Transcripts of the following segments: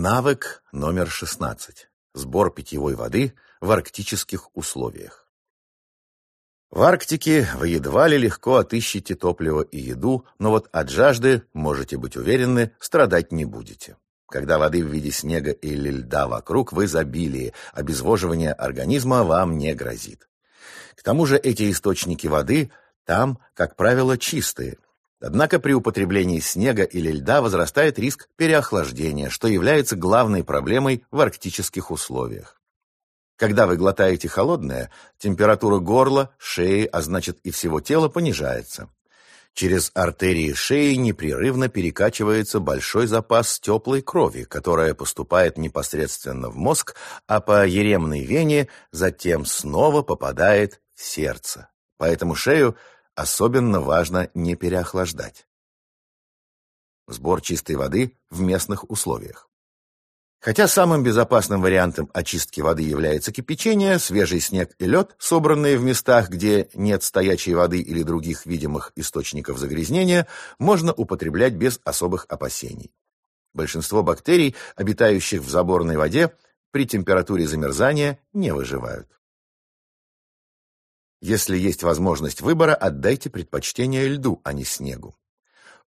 Навык номер 16. Сбор питьевой воды в арктических условиях. В Арктике вы едва ли легко отыщете топливо и еду, но вот от жажды, можете быть уверены, страдать не будете. Когда воды в виде снега или льда вокруг в изобилии, обезвоживание организма вам не грозит. К тому же эти источники воды там, как правило, чистые, Однако при употреблении снега или льда возрастает риск переохлаждения, что является главной проблемой в арктических условиях. Когда вы глотаете холодное, температура горла, шеи, а значит и всего тела понижается. Через артерии шеи непрерывно перекачивается большой запас теплой крови, которая поступает непосредственно в мозг, а по еремной вене затем снова попадает в сердце. Поэтому шею Особенно важно не переохлаждать. Сбор чистой воды в местных условиях. Хотя самым безопасным вариантом очистки воды является кипячение, свежий снег и лед, собранные в местах, где нет стоячей воды или других видимых источников загрязнения, можно употреблять без особых опасений. Большинство бактерий, обитающих в заборной воде, при температуре замерзания не выживают. Если есть возможность выбора, отдайте предпочтение льду, а не снегу.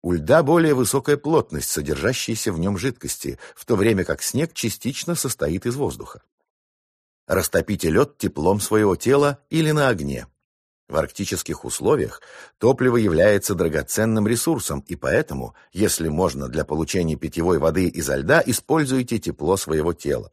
У льда более высокая плотность, содержащаяся в нем жидкости, в то время как снег частично состоит из воздуха. Растопите лед теплом своего тела или на огне. В арктических условиях топливо является драгоценным ресурсом, и поэтому, если можно для получения питьевой воды изо льда, используйте тепло своего тела.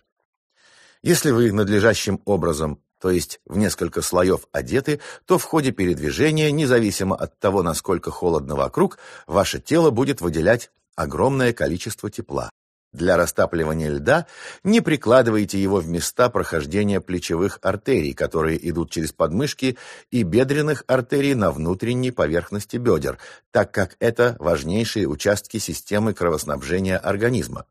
Если вы надлежащим образом то есть в несколько слоев одеты, то в ходе передвижения, независимо от того, насколько холодно вокруг, ваше тело будет выделять огромное количество тепла. Для растапливания льда не прикладывайте его в места прохождения плечевых артерий, которые идут через подмышки, и бедренных артерий на внутренней поверхности бедер, так как это важнейшие участки системы кровоснабжения организма.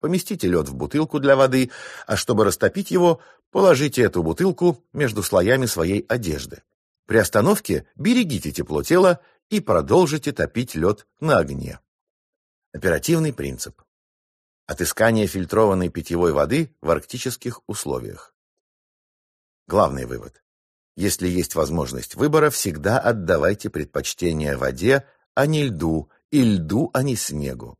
Поместите лед в бутылку для воды, а чтобы растопить его, положите эту бутылку между слоями своей одежды. При остановке берегите тепло тела и продолжите топить лед на огне. Оперативный принцип. Отыскание фильтрованной питьевой воды в арктических условиях. Главный вывод. Если есть возможность выбора, всегда отдавайте предпочтение воде, а не льду, и льду, а не снегу.